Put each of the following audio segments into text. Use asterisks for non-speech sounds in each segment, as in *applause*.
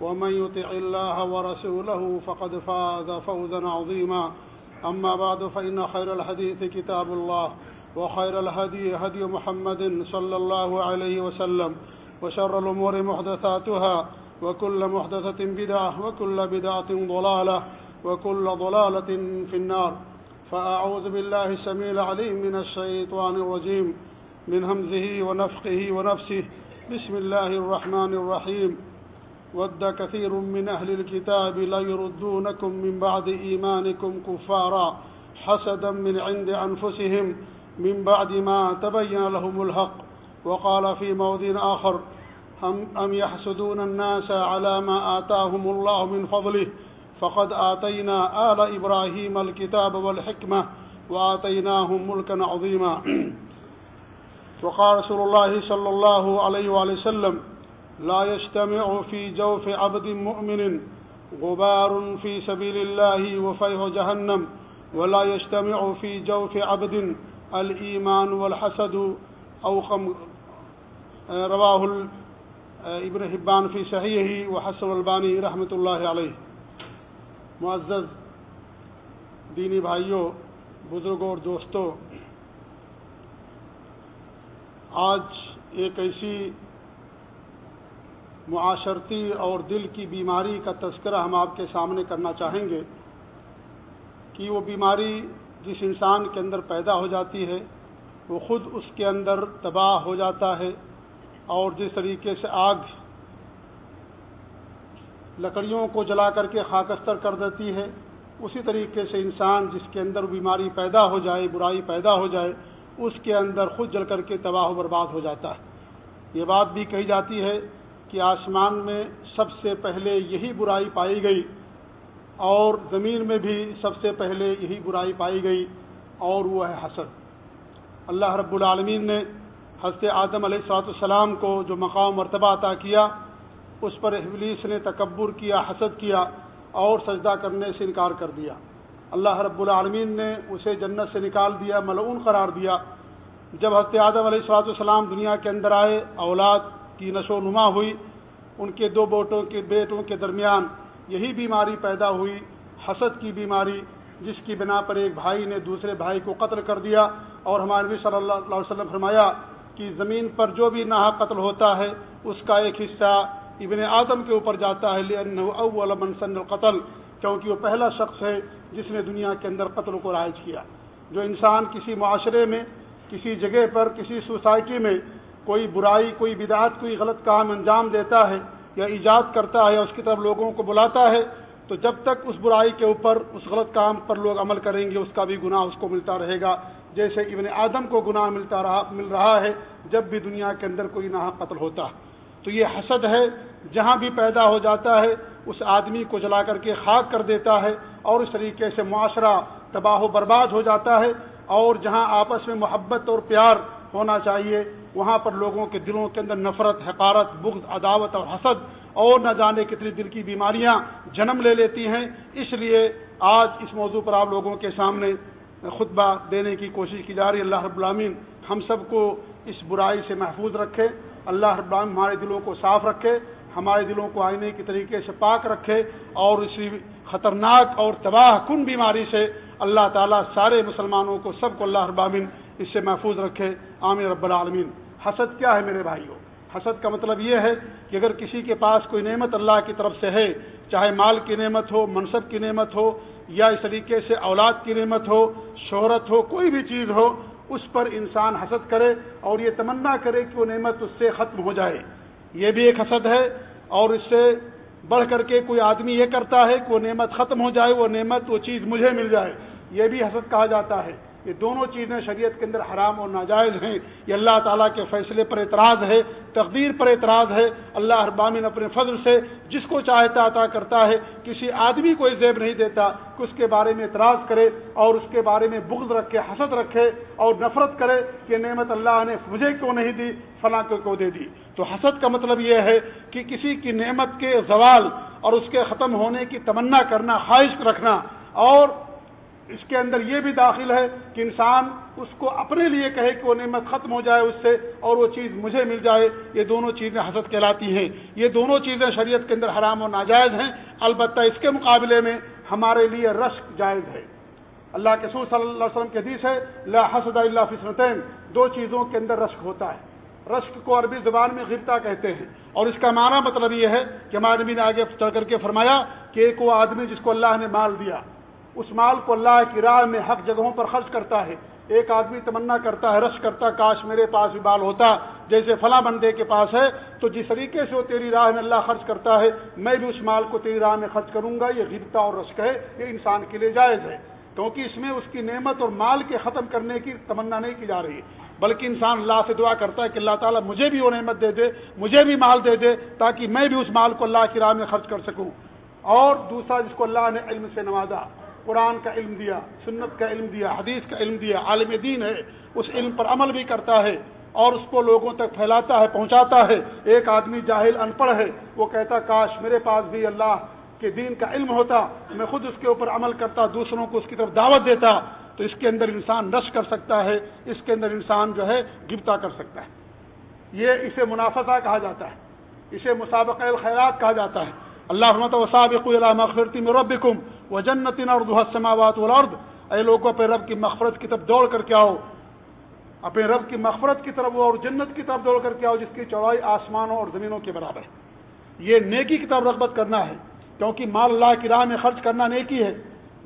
ومن يطع الله ورسوله فقد فاز فوزا عظيما. أما بعد، فإن خير الحديث كتاب الله، وخير الهدي هدي محمد صلى الله عليه وسلم، وشر الأمور محدثاتها، وكل محدثة بدعة، وكل بدعة ضلالة، وكل ضلالة في النار. فأعوذ بالله السميع العليم من الشيطان الرجيم، من همزه ونفقه ونفسه. بسم الله الرحمن الرحيم. ود كثير من أهل الكتاب ليردونكم من بعد إيمانكم كفارا حسدا من عند أنفسهم من بعد ما تبين لهم الحق. وقال في موضع آخر، هم أم يحسدون الناس على ما آتاهم الله من فضله؟ فقد آتينا آل إبراهيم الكتاب والحكمة وآتيناهم ملكا عظيما. *clears throat* وقال رسول الله صلى الله عليه وآله وسلم لا يجتمع في جوف عبد مؤمن غبار في سبيل الله وفيه جهنم، ولا يجتمع في جوف عبد الإيمان والحسد أو خم رواه ابن حبان في صحيحه وحسن الباني رحمۃ اللہ علیہ معزز، دینی بھائیوں بزرگوں اور دوستوں، آج ایک ایسی معاشرتی اور دل کی بیماری کا تذکرہ ہم آپ کے سامنے کرنا چاہیں گے کہ وہ بیماری جس انسان کے اندر پیدا ہو جاتی ہے، وہ خود اس کے اندر تباہ ہو جاتا ہے اور جس طریقے سے آگ لکڑیوں کو جلا کر کے خاکستر کر دیتی ہے، اسی طریقے سے انسان جس کے اندر بیماری پیدا ہو جائے، برائی پیدا ہو جائے، اس کے اندر خود جل کر کے تباہ و برباد ہو جاتا ہے۔ یہ بات بھی کہی جاتی ہے کہ آسمان میں سب سے پہلے یہی برائی پائی گئی اور زمین میں بھی سب سے پہلے یہی برائی پائی گئی اور وہ ہے حسد۔ اللہ رب العالمین نے حضرت آدم علیہ السلاۃ السلام کو جو مقام مرتبہ عطا کیا، اس پر ابلیس نے تکبر کیا، حسد کیا اور سجدہ کرنے سے انکار کر دیا۔ اللہ رب العالمین نے اسے جنت سے نکال دیا، ملعون قرار دیا۔ جب حضرت آدم علیہ السلاۃ السلام دنیا کے اندر آئے، اولاد کی نشو و نما ہوئی، ان کے دو بیٹوں کے بیٹوں کے درمیان یہی بیماری پیدا ہوئی، حسد کی بیماری، جس کی بنا پر ایک بھائی نے دوسرے بھائی کو قتل کر دیا اور ہمارے نبی صلی اللہ علیہ وسلم فرمایا کہ زمین پر جو بھی نہا قتل ہوتا ہے، اس کا ایک حصہ ابن آدم کے اوپر جاتا ہے اول منسن القتل، کیونکہ وہ پہلا شخص ہے جس نے دنیا کے اندر قتل کو رائج کیا۔ جو انسان کسی معاشرے میں، کسی جگہ پر، کسی سوسائٹی میں کوئی برائی، کوئی بدعت، کوئی غلط کام انجام دیتا ہے یا ایجاد کرتا ہے یا اس کی طرف لوگوں کو بلاتا ہے، تو جب تک اس برائی کے اوپر، اس غلط کام پر لوگ عمل کریں گے، اس کا بھی گناہ اس کو ملتا رہے گا۔ جیسے ابن آدم کو گناہ ملتا رہا، مل رہا ہے، جب بھی دنیا کے اندر کوئی نہ قتل ہوتا۔ تو یہ حسد ہے، جہاں بھی پیدا ہو جاتا ہے، اس آدمی کو جلا کر کے خاک کر دیتا ہے اور اس طریقے سے معاشرہ تباہ و برباد ہو جاتا ہے۔ اور جہاں آپس میں محبت اور پیار ہونا چاہیے۔ وہاں پر لوگوں کے دلوں کے اندر نفرت، حقارت، بغض، عداوت اور حسد اور نہ جانے کتنی دل کی بیماریاں جنم لے لیتی ہیں۔ اس لیے آج اس موضوع پر آپ لوگوں کے سامنے خطبہ دینے کی کوشش کی جا رہی ہے۔ اللہ رب العامین ہم سب کو اس برائی سے محفوظ رکھے۔ اللہ رب العالمین ہمارے دلوں کو صاف رکھے، ہمارے دلوں کو آئینے کے طریقے سے پاک رکھے اور اسی خطرناک اور تباہ کن بیماری سے اللہ تعالیٰ سارے مسلمانوں کو سب کو اللہ ابامن اس سے محفوظ رکھے. عامر رب العالمین. حسد کیا ہے میرے بھائیوں؟ حسد کا مطلب یہ ہے کہ اگر کسی کے پاس کوئی نعمت اللہ کی طرف سے ہے، چاہے مال کی نعمت ہو، منصب کی نعمت ہو، یا اس طریقے سے اولاد کی نعمت ہو، شہرت ہو، کوئی بھی چیز ہو، اس پر انسان حسد کرے اور یہ تمنا کرے کہ وہ نعمت اس سے ختم ہو جائے. یہ بھی ایک حسد ہے اور اس سے بڑھ کر کے کوئی آدمی یہ کرتا ہے کہ وہ نعمت ختم ہو جائے، وہ نعمت، وہ چیز مجھے مل جائے. یہ بھی حسد کہا جاتا ہے یہ دونوں چیزیں شریعت کے اندر حرام اور ناجائز ہیں، یہ اللہ تعالیٰ کے فیصلے پر اعتراض ہے، تقدیر پر اعتراض ہے، اللہ ابامن اپنے فضل سے جس کو چاہتا عطا کرتا ہے، کسی آدمی کو زیب نہیں دیتا کہ اس کے بارے میں اعتراض کرے اور اس کے بارے میں بغض رکھے، حسد رکھے اور نفرت کرے کہ نعمت اللہ نے مجھے کیوں نہیں دی، فلاں کو دے دی۔ تو حسد کا مطلب یہ ہے کہ کسی کی نعمت کے زوال اور اس کے ختم ہونے کی تمنا کرنا، خواہش رکھنا اور اس کے اندر یہ بھی داخل ہے کہ انسان اس کو اپنے لیے کہے کہ وہ نعمت ختم ہو جائے اس سے اور وہ چیز مجھے مل جائے، یہ دونوں چیزیں حسد کہلاتی ہیں۔ یہ دونوں چیزیں شریعت کے اندر حرام و ناجائز ہیں۔ البتہ اس کے مقابلے میں ہمارے لیے رشک جائز ہے۔ اللہ کے سور صلی اللہ علیہ وسلم کے حدیث ہے، لا حسد اللہ فسرتین دو چیزوں کے اندر رشک ہوتا ہے۔ رشک کو عربی زبان میں غرتا کہتے ہیں۔ اور اس کا معنی مطلب یہ ہے کہ ہمارے نبی نے آگے چڑھ کر کے فرمایا کہ ایک وہ آدمی جس کو اللہ نے مال دیا۔ اس مال کو اللہ کی راہ میں حق جگہوں پر خرچ کرتا ہے۔ ایک آدمی تمنا کرتا ہے، رش کرتا کاش میرے پاس بھی بال ہوتا، جیسے فلاں بندے کے پاس ہے، تو جس طریقے سے وہ تیری راہ میں اللہ خرچ کرتا ہے، میں بھی اس مال کو تیری راہ میں خرچ کروں گا، یہ غبتا اور رشک ہے، یہ انسان کے لیے جائز ہے۔ کیونکہ اس میں اس کی نعمت اور مال کے ختم کرنے کی تمنا نہیں کی جا رہی۔ بلکہ انسان اللہ سے دعا کرتا ہے کہ اللہ تعالیٰ مجھے بھی وہ نعمت دے دے، مجھے بھی مال دے دے، تاکہ میں بھی اس مال کو اللہ کی راہ میں خرچ کر سکوں۔ اور دوسرا، جس کو اللہ نے علم سے نوازا قرآن کا علم دیا، سنت کا علم دیا، حدیث کا علم دیا، عالم دین ہے، اس علم پر عمل بھی کرتا ہے اور اس کو لوگوں تک پھیلاتا ہے، پہنچاتا ہے۔ ایک آدمی جاہل ان پڑھ ہے، وہ کہتا، کاش میرے پاس بھی اللہ کے دین کا علم ہوتا، میں خود اس کے اوپر عمل کرتا، دوسروں کو اس کی طرف دعوت دیتا، تو اس کے اندر انسان رش کر سکتا ہے، اس کے اندر انسان جو ہے گپتا کر سکتا ہے۔ یہ اسے منافع کہا جاتا ہے، اسے مسابقہ الخیرات کہا جاتا ہے۔ اللہ رحمت وصابق مغفرتی میں وہ جنت اور دہسماوات والارض اے لوگوں پہ رب کی مغفرت کی طرف دوڑ کر کے آؤ۔ اپنے رب کی مغفرت کی طرف اور جنت کی طرف دوڑ کر کے آؤ، جس کی چوڑائی آسمانوں اور زمینوں کے برابر ہے۔ یہ نیکی کی طرف رغبت کرنا ہے، کیونکہ مال اللہ کی راہ میں خرچ کرنا نیکی ہے۔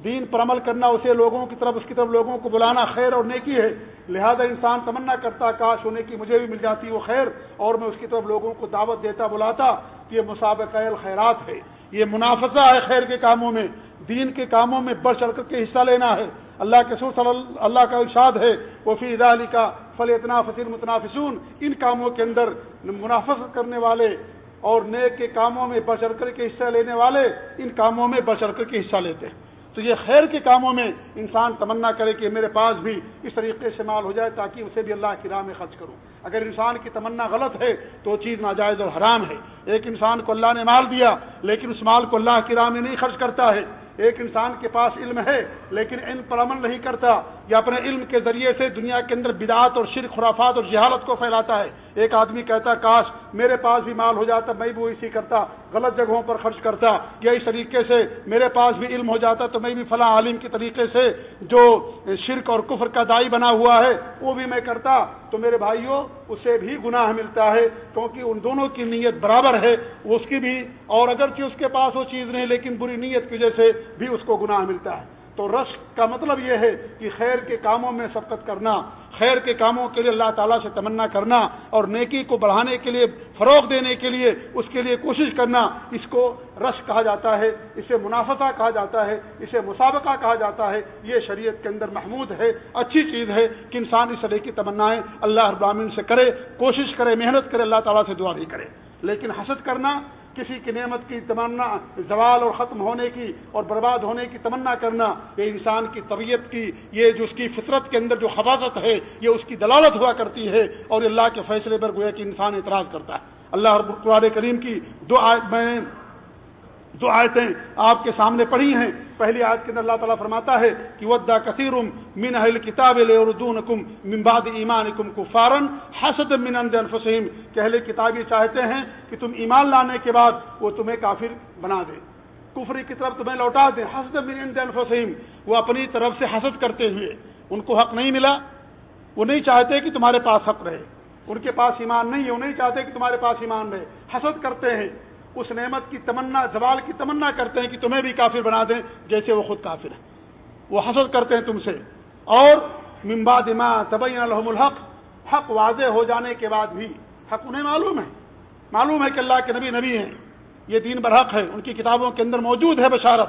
دین پر عمل کرنا، اسے لوگوں کی طرف، اس کی طرف لوگوں کو بلانا خیر اور نیکی ہے۔ لہذا انسان تمنا کرتا، کاش ہونے کی مجھے بھی مل جاتی وہ خیر اور میں اس کی طرف لوگوں کو دعوت دیتا، بلاتا کہ یہ مسابقہ الخیرات ہے۔ یہ منافع ہے خیر کے کاموں میں۔ دین کے کاموں میں بڑھ چڑھ کر کے حصہ لینا ہے۔ اللہ کے سور صلی اللہ کا ارشاد ہے وہ فی علی کا فل اتنا فصیر متنافسون ان کاموں کے اندر منافق کرنے والے اور نیک کے کاموں میں بڑھ چڑھ کر کے حصہ لینے والے ان کاموں میں بڑھ چڑھ کر کے حصہ لیتے ہیں۔ تو یہ خیر کے کاموں میں انسان تمنا کرے کہ میرے پاس بھی اس طریقے سے مال ہو جائے تاکہ اسے بھی اللہ کی راہ میں خرچ کروں۔ اگر انسان کی تمنا غلط ہے تو وہ چیز ناجائز اور حرام ہے۔ ایک انسان کو اللہ نے مال دیا، لیکن اس مال کو اللہ کی راہ میں نہیں خرچ کرتا ہے۔ ایک انسان کے پاس علم ہے، لیکن علم پر عمل نہیں کرتا یا اپنے علم کے ذریعے سے دنیا کے اندر بدعات اور شرک، خرافات اور جہالت کو پھیلاتا ہے۔ ایک آدمی کہتا، کاش میرے پاس بھی مال ہو جاتا، میں بھی وہ اسی کرتا۔ غلط جگہوں پر خرچ کرتا یا اس طریقے سے میرے پاس بھی علم ہو جاتا تو میں بھی فلاں عالم کی طریقے سے جو شرک اور کفر کا دائی بنا ہوا ہے وہ بھی میں کرتا تو میرے بھائیوں اسے بھی گناہ ملتا ہے کیونکہ ان دونوں کی نیت برابر ہے، اس کی بھی اور اگرچہ اس کے پاس وہ چیز نہیں لیکن بری نیت کی وجہ سے بھی اس کو گناہ ملتا ہے۔ تو رش کا مطلب یہ ہے کہ خیر کے کاموں میں سبقت کرنا خیر کے کاموں کے لیے اللہ تعالیٰ سے تمنا کرنا اور نیکی کو بڑھانے کے لیے فروغ دینے کے لیے اس کے لیے کوشش کرنا، اس کو رش کہا جاتا ہے، اسے منافع کہا جاتا ہے، اسے مسابقہ کہا جاتا ہے۔ یہ شریعت کے اندر محمود ہے، اچھی چیز ہے کہ انسان اس طرح کی تمنائیں اللہ ابراہین سے کرے، کوشش کرے، محنت کرے، اللہ تعالیٰ سے دعا بھی کرے۔ لیکن حسد کرنا کسی کی نعمت کی تمنا، زوال اور ختم ہونے کی اور برباد ہونے کی تمنا کرنا، یہ انسان کی طبیعت کی، یہ جو اس کی فطرت کے اندر جو حفاظت ہے، یہ اس کی دلالت ہوا کرتی ہے اور اللہ کے فیصلے پر گویا کہ انسان اعتراض کرتا ہے۔ اللہ قرآن کریم کی دو میں جو آیتیں آپ کے سامنے پڑھی ہیں، پہلی آیت کے اندر اللہ تعالیٰ فرماتا ہے کہ ودا کثیر من اہل کتاب اردون کم ممباد ایمان کم کفارن حسد من انفسم کہ اہل کتاب یہ چاہتے ہیں کہ تم ایمان لانے کے بعد وہ تمہیں کافر بنا دے۔ کفری کی طرف تمہیں لوٹا دیں حسد من انفسم وہ اپنی طرف سے حسد کرتے ہوئے ان کو حق نہیں ملا۔ وہ نہیں چاہتے کہ تمہارے پاس حق رہے۔ ان کے پاس ایمان نہیں ہے، وہ نہیں چاہتے کہ تمہارے پاس ایمان رہے۔ حسد کرتے ہیں۔ اس نعمت کی تمنا، زوال کی تمنا کرتے ہیں کہ تمہیں بھی کافر بنا دیں جیسے وہ خود کافر ہیں۔ وہ حسد کرتے ہیں تم سے۔ اور ممبا دما طبی الحم الحق، حق واضح ہو جانے کے بعد بھی حق انہیں معلوم ہے۔ معلوم ہے کہ اللہ کے نبی نبی ہیں۔ یہ دین برحق ہے۔ ان کی کتابوں کے اندر موجود ہے بشارت۔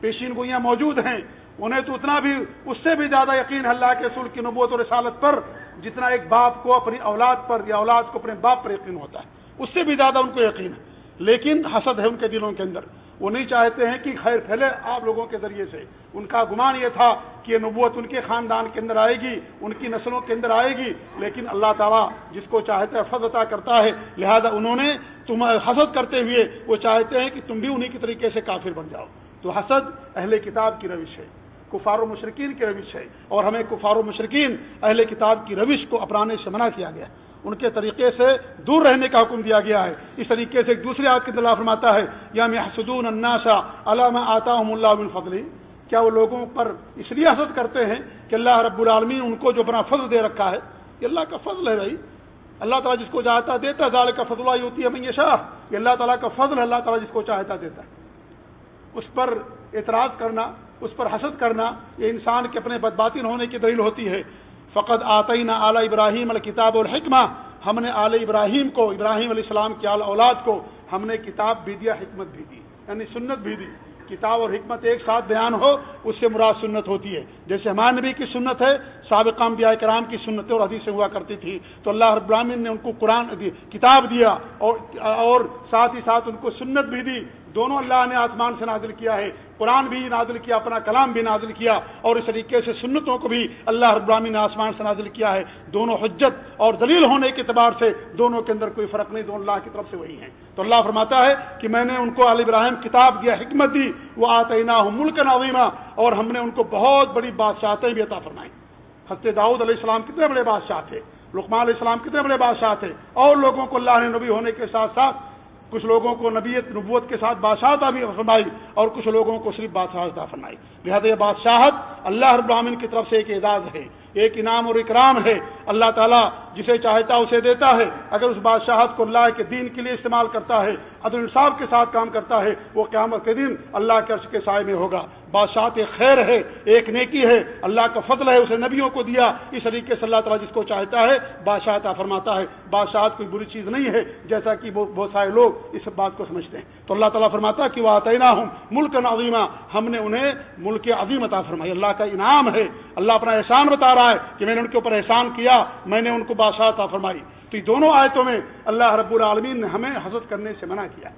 پیشین گوئیاں موجود ہیں۔ انہیں تو اتنا بھی، اس سے بھی زیادہ یقین ہے اللہ کے رسول کی نبوت و رسالت پر، جتنا ایک باپ کو اپنی اولاد پر یا اولاد کو اپنے باپ پر یقین ہوتا ہے۔ اس سے بھی زیادہ ان کو یقین ہے۔ لیکن حسد ہے ان کے دلوں کے اندر۔ وہ نہیں چاہتے ہیں کہ خیر پھیلے آپ لوگوں کے ذریعے سے۔ ان کا گمان یہ تھا کہ یہ نبوت ان کے خاندان کے اندر آئے گی، ان کی نسلوں کے اندر آئے گی، لیکن اللہ تعالیٰ جس کو چاہتے ہیں فض عطا کرتا ہے۔ لہذا انہوں نے تم حسد کرتے ہوئے وہ چاہتے ہیں کہ تم بھی انہیں کی طریقے سے کافر بن جاؤ۔ تو حسد اہل کتاب کی روش ہے، کفار و مشرقین کی روش ہے اور ہمیں کفار و مشرقین اہل کتاب کی روش کو اپنانے سے منع کیا گیا۔ ان کے طریقے سے دور رہنے کا حکم دیا گیا ہے۔ اس طریقے سے ایک دوسرے آگ کے دلا فرماتا ہے، یا میں حسدون الناشا علامہ آتا ہوں اللہ بن فضلی کیا وہ لوگوں پر اس لیے حسد کرتے ہیں کہ اللہ رب العالمین ان کو جو اپنا فضل دے رکھا ہے، یہ اللہ کا فضل ہے بھائی۔ اللہ تعالیٰ جس کو چاہتا دیتا ہے کا فضلہ ہوتی ہے میں شاہ یہ اللہ تعالیٰ کا فضل ہے، اللہ تعالیٰ جس کو چاہتا دیتا ہے۔ اس پر اعتراض کرنا، اس پر حسد کرنا، یہ انسان کے اپنے بدباطن ہونے کی دلیل ہوتی ہے۔ فقط آتی نہ اعلیٰ ابراہیم الکتاب اور حکمہ ہم نے اعلی ابراہیم کو، ابراہیم علیہ السلام کے اعلی اولاد کو، ہم نے کتاب بھی دیا حکمت بھی دی یعنی سنت بھی دی۔ کتاب اور حکمت ایک ساتھ بیان ہو، اس سے مراد سنت ہوتی ہے۔ جیسے ہمارے نبی کی سنت ہے، سابق انبیاء کرام کی سنتیں اور حدیثیں ہوا کرتی تھی تو اللہ رب العالمین نے ان کو قرآن دی، کتاب دیا اور اور ساتھ ہی ساتھ ان کو سنت بھی دی۔ دونوں اللہ نے آسمان سے نازل کیا ہے، قرآن بھی نازل کیا، اپنا کلام بھی نازل کیا، اور اس طریقے سے سنتوں کو بھی اللہ ابراہمی نے آسمان سے نازل کیا ہے۔ دونوں حجت اور دلیل ہونے کے اعتبار سے دونوں کے اندر کوئی فرق نہیں، دونوں اللہ کی طرف سے وہی ہیں۔ تو اللہ فرماتا ہے کہ میں نے ان کو علی ابراہیم کتاب دیا حکمت دی، وہ آتے نہ ملک نویمہ اور ہم نے ان کو بہت بڑی بادشاہتیں بھی عطا فرمائی حضرت داؤد علیہ السلام کتنے بڑے بادشاہ تھے، لقمان علیہ السلام کتنے بڑے بادشاہ تھے، اور لوگوں کو اللہ نے نبی ہونے کے ساتھ ساتھ کچھ لوگوں کو نبیت، نبوت کے ساتھ بادشاہت بھی فرمائی اور کچھ لوگوں کو صرف بادشاہت فرمائی۔ لہٰذا یہ بادشاہت اللہ رب العالمین کی طرف سے ایک اعزاز ہے۔ ایک انعام اور اکرام ہے۔ اللہ تعالیٰ جسے چاہتا اسے دیتا ہے۔ اگر اس بادشاہت کو اللہ کے دین کے لیے استعمال کرتا ہے، عدل انصاف کے ساتھ کام کرتا ہے، وہ قیامت کے دن اللہ کے عرش کے سائے میں ہوگا۔ بادشاہت ایک خیر ہے، ایک نیکی ہے۔ اللہ کا فضل ہے، اسے نبیوں کو دیا۔ اس طریقے سے اللہ تعالیٰ جس کو چاہتا ہے، بادشاہت فرماتا ہے۔ بادشاہت کوئی بری چیز نہیں ہے، جیسا کہ بہت سارے لوگ اس بات کو سمجھتے ہیں۔ تو اللہ تعالیٰ فرماتا ہے کہ وہ آتینہ ہوں ملک عظیمہ ہم نے انہیں ملک عظیم عطا فرمائی۔ اللہ کا انعام ہے۔ اللہ اپنا احسان بتا رہا رہا ہے کہ میں نے ان کے اوپر احسان کیا، میں نے ان کو بادشاہ عطا فرمائی۔ تو یہ دونوں آیتوں میں اللہ رب العالمین نے ہمیں حضرت کرنے سے منع کیا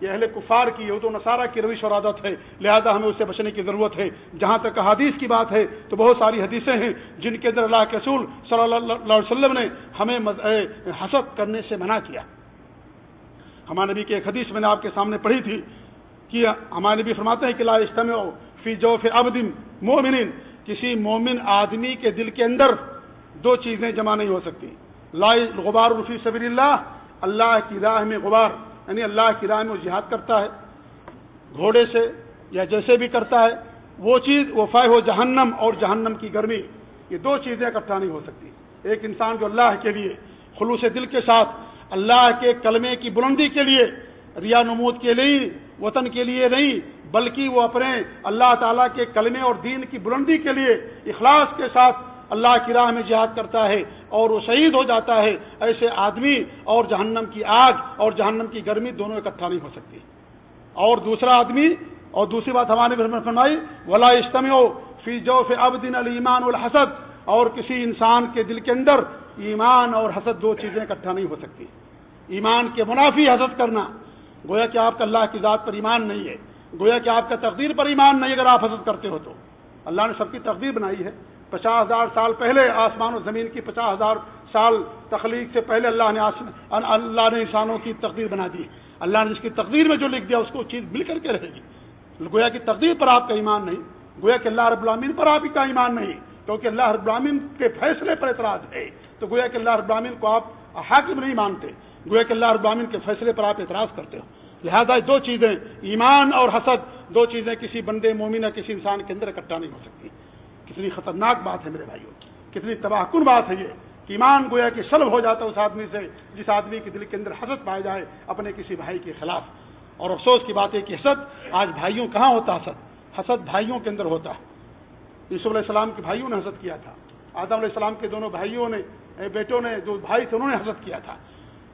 یہ اہل کفار کی، یہود و نصارہ کی روش اور عادت ہے، لہذا ہمیں اس سے بچنے کی ضرورت ہے۔ جہاں تک حدیث کی بات ہے، تو بہت ساری حدیثیں ہیں جن کے اندر اللہ کے رسول صلی اللہ علیہ وسلم نے ہمیں حسد کرنے سے منع کیا۔ ہمارے نبی کی ایک حدیث میں نے آپ کے سامنے پڑھی تھی کہ ہمارے نبی فرماتے ہیں کہ لا اجتمع فی جو فی ابد مومن کسی مومن آدمی کے دل کے اندر دو چیزیں جمع نہیں ہو سکتی۔ لا غبار رفی صبر اللہ اللہ کی راہ میں غبار یعنی اللہ کی راہ میں جہاد کرتا ہے، گھوڑے سے یا جیسے بھی کرتا ہے، وہ چیز وہ فائے ہو جہنم اور جہنم کی گرمی۔ یہ دو چیزیں اکٹھا نہیں ہو سکتی۔ ایک انسان جو اللہ کے لیے خلوص دل کے ساتھ اللہ کے کلمے کی بلندی کے لیے، ریا نمود کے لیے، وطن کے لیے نہیں بلکہ وہ اپنے اللہ تعالیٰ کے کلمے اور دین کی بلندی کے لیے اخلاص کے ساتھ اللہ کی راہ میں جہاد کرتا ہے اور وہ شہید ہو جاتا ہے، ایسے آدمی اور جہنم کی آگ اور جہنم کی گرمی دونوں اکٹھا نہیں ہو سکتی۔ اور دوسرا آدمی، اور دوسری بات ہمارے فرمائی، ولا اجتم فی جو اب دن المان الحسد۔ اور کسی انسان کے دل کے اندر ایمان اور حسد دو چیزیں اکٹھا نہیں ہو سکتی۔ ایمان کے منافی حسد کرنا، گویا کہ آپ کا اللہ کی ذات پر ایمان نہیں ہے۔ گویا کہ آپ کا تقدیر پر ایمان نہیں اگر آپ حسد کرتے ہو تو۔ اللہ نے سب کی تقدیر بنائی ہے۔ پچاس ہزار سال پہلے آسمان و زمین کی پچاس ہزار سال تخلیق سے پہلے اللہ نے اللہ نے انسانوں کی تقدیر بنا دی اللہ نے جس کی تقدیر میں جو لکھ دیا، اس کو چیز مل کر کے رہے گی۔ گویا کی تقدیر پر آپ کا ایمان نہیں، گویا کہ اللہ رب العامین پر آپ کا ایمان نہیں، کیونکہ اللہ رب العامین کے فیصلے پر اعتراض ہے۔ تو گویا کہ اللہ رب العامین کو آپ حاکم نہیں مانتے، گویا کہ اللہ رب العامین کے فیصلے پر آپ اعتراض کرتے ہو۔ لہذا دو چیزیں، ایمان اور حسد، دو چیزیں کسی بندے مومنہ کسی انسان کے اندر اکٹھا نہیں ہو سکتی۔ کتنی خطرناک بات ہے میرے بھائیوں کتنی تباہ کن بات ہے یہ کہ ایمان گویا کہ سلب ہو جاتا ہے اس آدمی سے، جس آدمی کے دل کے اندر حسد پائے جائے اپنے کسی بھائی کے خلاف۔ اور افسوس کی بات ہے کہ حسد آج بھائیوں کہاں ہوتا حسد؟ حسد بھائیوں کے اندر ہوتا۔ ہے یوسف علیہ السلام کے بھائیوں نے حسد کیا تھا۔ آدم علیہ السلام کے دونوں بھائیوں نے بیٹوں نے جو بھائی تھے، انہوں نے حسد کیا تھا۔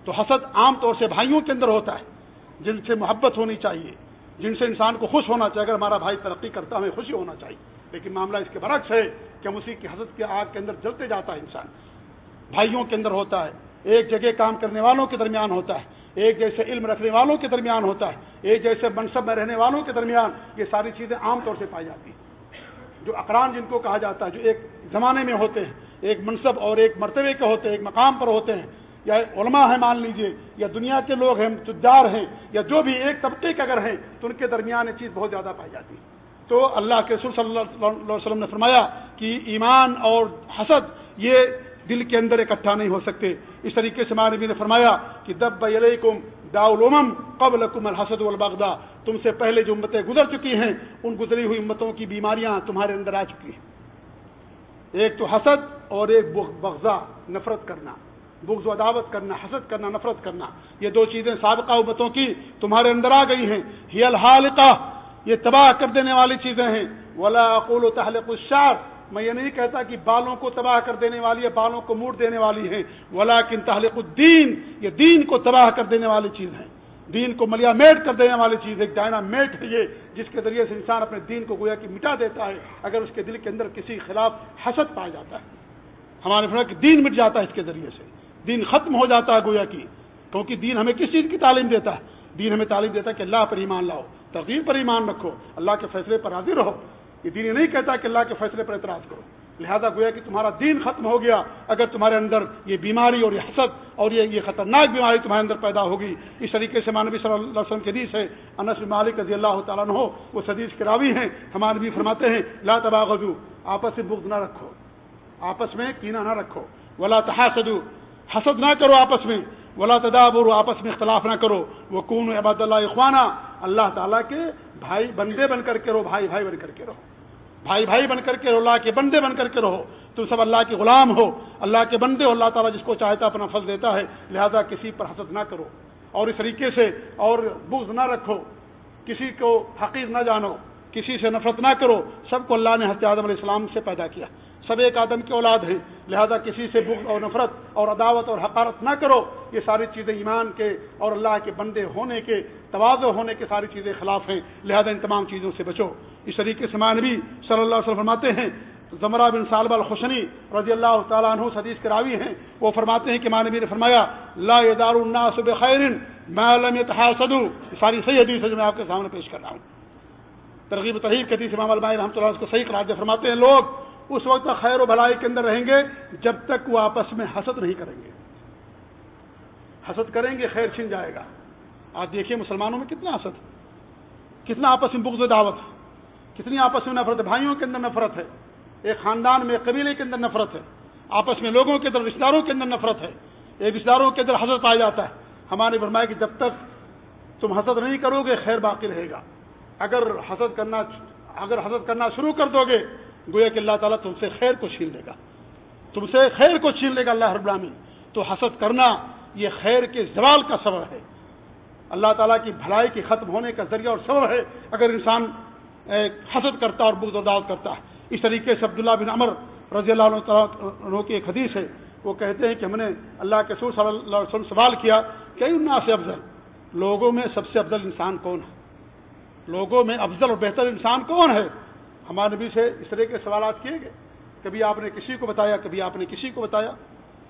تو حسد عام طور سے بھائیوں کے اندر ہوتا ہے۔ جن سے محبت ہونی چاہیے، جن سے انسان کو خوش ہونا چاہیے۔ اگر ہمارا بھائی ترقی کرتا ہمیں خوشی ہونا چاہیے۔ لیکن معاملہ اس کے برعکس ہے کہ ہم اسی کی حضرت کے آگ کے اندر جلتے جاتا ہے انسان۔ بھائیوں کے اندر ہوتا ہے۔ ایک جگہ کام کرنے والوں کے درمیان ہوتا ہے۔ ایک جیسے علم رکھنے والوں کے درمیان ہوتا ہے۔ ایک جیسے منصب میں رہنے والوں کے درمیان یہ ساری چیزیں عام طور سے پائی جاتی ہیں۔ جو اقران جن کو کہا جاتا ہے، جو ایک زمانے میں ہوتے ہیں، ایک منصب اور ایک مرتبے کے ہوتے ہیں، ایک مقام پر ہوتے ہیں یا علماء ہیں مان لیجیے، یا دنیا کے لوگ ہیں، تجار ہیں، یا جو بھی ایک طبقے کے اگر ہیں، تو ان کے درمیان یہ چیز بہت زیادہ پائی جاتی ہے۔ تو اللہ کے رسول صلی اللہ علیہ وسلم نے فرمایا کہ ایمان اور حسد، یہ دل کے اندر اکٹھا نہیں ہو سکتے۔ اس طریقے سے مانبی نے فرمایا کہ دب علیکم داؤلوم قبل کم الحسد البغدا تم سے پہلے جو امتیں گزر چکی ہیں، ان گزری ہوئی امتوں کی بیماریاں تمہارے اندر آ چکی ہیں۔ ایک تو حسد اور ایک بغضا نفرت کرنا۔ بغض و عداوت کرنا، حسد کرنا، نفرت کرنا، یہ دو چیزیں سابقہ امتوں کی تمہارے اندر آ گئی ہیں۔ ہی الحالقہ، یہ تباہ کر دینے والی چیزیں ہیں۔ ولا اقول و تحلق الشار میں یہ نہیں کہتا کہ بالوں کو تباہ کر دینے والی ہے بالوں کو موڑ دینے والی ہے ولا کن تحلق الدین یہ دین کو تباہ کر دینے والی چیز ہے دین کو ملیا میٹ کر دینے والی چیز، ایک ڈائنا میٹ ہے یہ، جس کے ذریعے سے انسان اپنے دین کو گویا کہ مٹا دیتا ہے، اگر اس کے دل کے اندر کسی خلاف حسد پایا جاتا ہے۔ ہمارے فرق دین مٹ جاتا ہے اس کے ذریعے سے۔ دین ختم ہو جاتا ہے گویا کی کیونکہ دین ہمیں کس چیز کی تعلیم دیتا ہے؟ دین ہمیں تعلیم دیتا ہے کہ اللہ پر ایمان لاؤ تقدیر پر ایمان رکھو، اللہ کے فیصلے پر حاضر رہو۔ یہ دین یہ نہیں کہتا کہ اللہ کے فیصلے پر اعتراض کرو۔ لہذا گویا کہ تمہارا دین ختم ہو گیا، اگر تمہارے اندر یہ بیماری اور یہ حسد اور یہ یہ خطرناک بیماری تمہارے اندر پیدا ہوگی اس طریقے سے مانبی صلی اللہ علیہ وسلم کے حدیث ہے، انس مالک رضی اللہ تعالیٰ ہو وہ حدیث کے راوی ہیں، ہمارے بھی فرماتے ہیں، لا تباغذو آپس سے بغض نہ رکھو، آپس میں کینا نہ رکھو، ولا تحاسدو حسد نہ کرو آپس میں۔ ولا تدابر آپس میں اختلاف نہ کرو۔ وہ کون عباد اللہ اخوانہ اللہ تعالیٰ کے بھائی بندے بن کر کے رہو، بھائی بھائی بن کر کے رہو۔ بھائی بھائی بن کر کے رہو، اللہ کے بندے بن کر کے رہو۔ تم سب اللہ کے غلام ہو، اللہ کے بندے ہو، اللہ تعالیٰ جس کو چاہتا اپنا فضل دیتا ہے۔ لہذا کسی پر حسد نہ کرو۔ اور اس طریقے سے اور بغض نہ رکھو۔ کسی کو حقیق نہ جانو، کسی سے نفرت نہ کرو۔ سب کو اللہ نے حضرت آدم علیہ السلام سے پیدا کیا۔ سب ایک آدم کی اولاد ہیں۔ لہذا کسی سے بغض اور نفرت اور عداوت اور حقارت نہ کرو۔ یہ ساری چیزیں ایمان کے اور اللہ کے بندے ہونے کے توازو ہونے کے ساری چیزیں خلاف ہیں۔ لہذا ان تمام چیزوں سے بچو۔ اس طریقے سے مانوی صلی اللہ علیہ وسلم فرماتے ہیں، زمرہ بن صالب الخشنی رضی اللہ تعالیٰ عنہ حدیث کے راوی ہیں۔ وہ فرماتے ہیں کہ مانوی نے فرمایا، لا دار الناس بخیر ما لم يتحاسدوا ساری صحیح حدیث ہے جو میں آپ کے سامنے پیش کر رہا ہوں۔ ترغیب تحریر کے حدیث امام رحمۃ اللہ اس کو صحیح قرار دے فرماتے ہیں۔ لوگ اس وقت خیر و بھلائی کے اندر رہیں گے جب تک وہ آپس میں حسد نہیں کریں گے۔ حسد کریں گے، خیر چھن جائے گا۔ آج دیکھیے مسلمانوں میں کتنا حسد کتنا آپس میں بغض دعوت کتنی آپس میں نفرت بھائیوں کے اندر نفرت ہے۔ ایک خاندان میں قبیلے کے اندر نفرت ہے۔ آپس میں لوگوں کے اندر رشتے داروں کے اندر نفرت ہے۔ ایک رشتے داروں کے اندر حسد پایا جاتا ہے۔ ہمارے فرمایا کہ جب تک تم حسد نہیں کرو گے، خیر باقی رہے گا۔ اگر حسد کرنا، اگر حسد کرنا شروع کر دو گے گویا کہ اللہ تعالیٰ تم سے خیر کو چھین لے گا۔ تم سے خیر کو چھین لے گا اللہ رب العالمین۔ تو حسد کرنا یہ خیر کے زوال کا سبب ہے۔ اللہ تعالیٰ کی بھلائی کی ختم ہونے کا ذریعہ اور سبب ہے اگر انسان حسد کرتا اور بغض و دعوت کرتا۔ ہے اس طریقے سے عبداللہ بن عمر رضی اللہ عنہ تعالیٰ کی ایک حدیث ہے۔ وہ کہتے ہیں کہ ہم نے اللہ کے سور صلی اللہ علیہ وسلم سوال کیا کہ اننا سے افضل، لوگوں میں سب سے افضل انسان کون ہے؟ لوگوں میں افضل اور بہتر انسان کون ہے؟ ہمارے نبی سے اس طرح کے سوالات کیے گئے۔ کبھی آپ نے کسی کو بتایا، کبھی آپ نے کسی کو بتایا؟